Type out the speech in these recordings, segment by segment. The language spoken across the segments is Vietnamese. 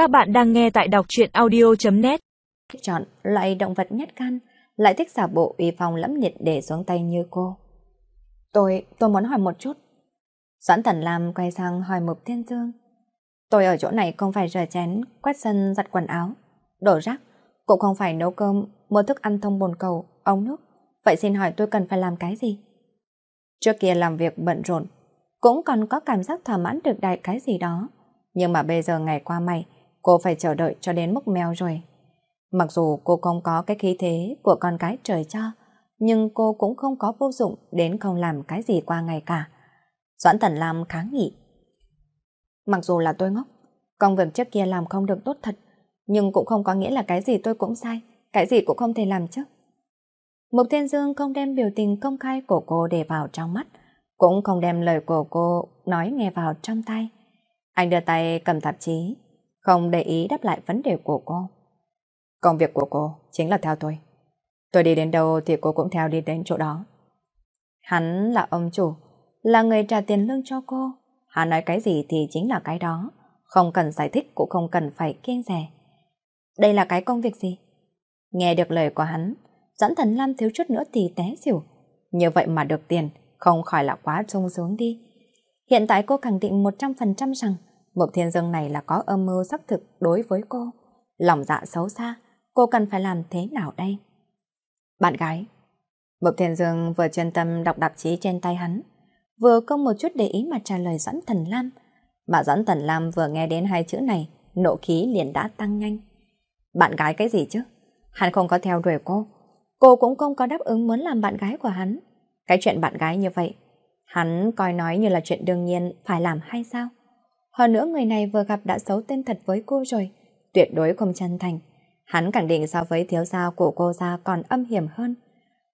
Các bạn đang nghe tại đọc truyện audio.net Chọn loại động vật nhất can, lại thích giả bộ uy phong lẫm liệt để xuống tay như cô. Tôi, tôi muốn hỏi một chút. Doãn Tần Lam quay sang hỏi Mục Thiên Dương. Tôi ở chỗ này không phải rửa chén, quét sân, giặt quần áo, đổ rác, cũng không phải nấu cơm, mua thức ăn thông bồn cầu, ống nước. Vậy xin hỏi tôi cần phải làm cái gì? Trước kia làm việc bận rộn, cũng còn có cảm giác thỏa mãn được đại cái gì đó. Nhưng mà bây giờ ngày qua mày, cô phải chờ đợi cho đến mức mèo rồi. Mặc dù cô không có cái khí thế của con cái trời cho, nhưng cô cũng không có vô dụng đến không làm cái gì qua ngày cả. Doãn Tần Lam kháng nghị. Mặc dù là tôi ngốc, công việc trước kia làm không được tốt thật, nhưng cũng không có nghĩa là cái gì tôi cũng sai, cái gì cũng không thể làm chứ. Mục Thiên Dương không đem biểu tình công khai của cô để vào trong mắt, cũng không đem lời của cô nói nghe vào trong tay. Anh đưa tay cầm tạp chí, không để ý đáp lại vấn đề của cô. Công việc của cô chính là theo tôi. Tôi đi đến đâu thì cô cũng theo đi đến chỗ đó. Hắn là ông chủ, là người trả tiền lương cho cô. Hắn nói cái gì thì chính là cái đó. Không cần giải thích cũng không cần phải kiêng rẻ. Đây là cái công việc gì? Nghe được lời của hắn, dẫn thần Lam thiếu chút nữa thì té xỉu. Như vậy mà được tiền, không khỏi là quá sung sướng đi. Hiện tại cô khẳng định 100% rằng Mộc Thiên Dương này là có âm mưu xác thực đối với cô. Lòng dạ xấu xa, cô cần phải làm thế nào đây? Bạn gái Mộc Thiên Dương vừa chân tâm đọc tạp chí trên tay hắn, vừa không một chút để ý mà trả lời Doãn Thần Lam. Mà Doãn Thần Lam vừa nghe đến hai chữ này, nộ khí liền đã tăng nhanh. Bạn gái cái gì chứ? Hắn không có theo đuổi cô. Cô cũng không có đáp ứng muốn làm bạn gái của hắn. Cái chuyện bạn gái như vậy, hắn coi nói như là chuyện đương nhiên phải làm hay sao? Hơn nữa người này vừa gặp đã xấu tên thật với cô rồi, tuyệt đối không chân thành. Hắn khẳng định so với thiếu gia của cô ra còn âm hiểm hơn.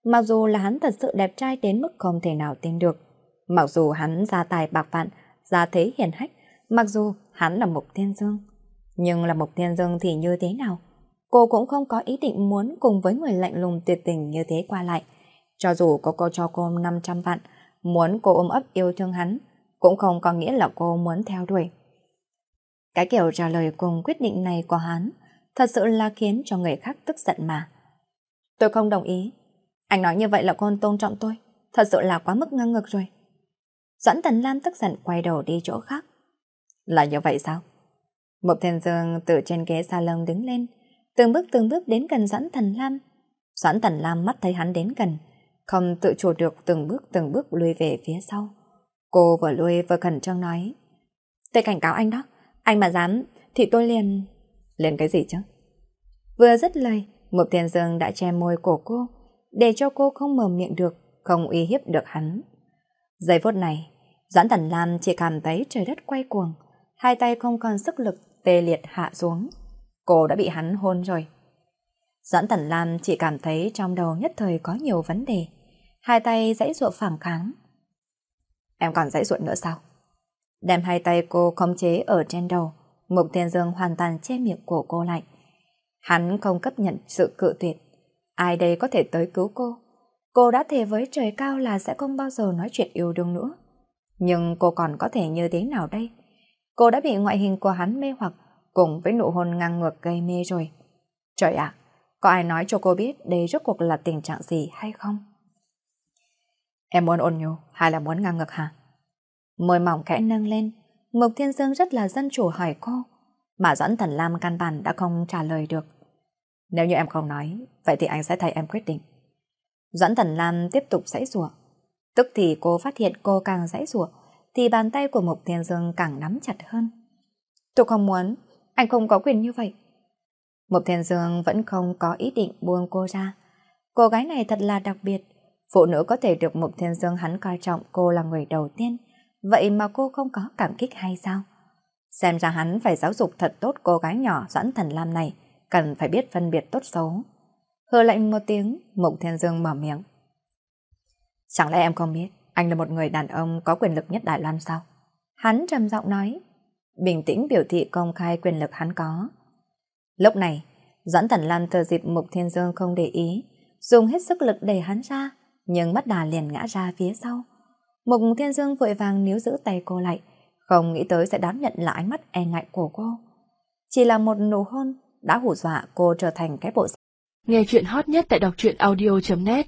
Mặc dù là hắn thật sự đẹp trai đến mức không thể nào tin được. Mặc dù hắn gia tài bạc vạn, gia thế hiền hách, mặc dù hắn là Mục Thiên Dương. Nhưng là Mục Thiên Dương thì như thế nào? Cô cũng không có ý định muốn cùng với người lạnh lùng tuyệt tình như thế qua lại. Cho dù có cô cho cô 500 vạn, muốn cô ôm ấp yêu thương hắn, cũng không có nghĩa là cô muốn theo đuổi. Cái kiểu trả lời cùng quyết định này của hắn thật sự là khiến cho người khác tức giận mà. Tôi không đồng ý. Anh nói như vậy là con tôn trọng tôi. Thật sự là quá mức ngang ngược rồi. Doãn Tần Lam tức giận quay đầu đi chỗ khác. Là như vậy sao? Mục Thiên Dương từ trên ghế salon đứng lên, từng bước từng bước đến gần Doãn Tần Lam. Doãn Tần Lam mắt thấy hắn đến gần, không tự chủ được từng bước từng bước lùi về phía sau. Cô vừa lui vừa khẩn trương nói. Tôi cảnh cáo anh đó, anh mà dám thì tôi liền... Liền cái gì chứ? Vừa dứt lời, Mục Thiên Dương đã che môi cổ cô, để cho cô không mở miệng được, không uy hiếp được hắn. Giây phút này, Doãn Thần Lam chỉ cảm thấy trời đất quay cuồng, hai tay không còn sức lực tê liệt hạ xuống. Cô đã bị hắn hôn rồi. Doãn Thần Lam chỉ cảm thấy trong đầu nhất thời có nhiều vấn đề. Hai tay dãy ruộng phản kháng, Em còn dãy ruột nữa sao? Đem hai tay cô khống chế ở trên đầu, Mục Thiên Dương hoàn toàn che miệng của cô lại. Hắn không chấp nhận sự cự tuyệt. Ai đây có thể tới cứu cô? Cô đã thề với trời cao là sẽ không bao giờ nói chuyện yêu đương nữa. Nhưng cô còn có thể như thế nào đây? Cô đã bị ngoại hình của hắn mê hoặc cùng với nụ hôn ngang ngược gây mê rồi. Trời ạ, có ai nói cho cô biết đây rốt cuộc là tình trạng gì hay không? Em muốn ôn nhu hay là muốn ngang ngược hả? Môi mỏng khẽ nâng lên, Mục Thiên Dương rất là dân chủ hỏi cô, mà Doãn Thần Lam căn bản đã không trả lời được. Nếu như em không nói, vậy thì anh sẽ thay em quyết định. Doãn Thần Lam tiếp tục dãy rủa. Tức thì cô phát hiện cô càng dãy rủa, thì bàn tay của Mục Thiên Dương càng nắm chặt hơn. Tôi không muốn, anh không có quyền như vậy. Mục Thiên Dương vẫn không có ý định buông cô ra. Cô gái này thật là đặc biệt, Phụ nữ có thể được Mục Thiên Dương hắn coi trọng cô là người đầu tiên, vậy mà cô không có cảm kích hay sao? Xem ra hắn phải giáo dục thật tốt cô gái nhỏ Doãn Thần Lam này, cần phải biết phân biệt tốt xấu. Hơ lạnh một tiếng, Mục Thiên Dương mở miệng. Chẳng lẽ em không biết, anh là một người đàn ông có quyền lực nhất Đài Loan sao? Hắn trầm giọng nói, bình tĩnh biểu thị công khai quyền lực hắn có. Lúc này, Doãn Thần Lam thừa dịp Mục Thiên Dương không để ý, dùng hết sức lực đẩy hắn ra, nhưng mắt đà liền ngã ra phía sau. Mục Thiên Dương vội vàng níu giữ tay cô lại, không nghĩ tới sẽ đón nhận là ánh mắt e ngại của cô. Chỉ là một nụ hôn đã hù dọa cô trở thành cái bộ Nghe chuyện hot nhất tại đọc truyện audio.net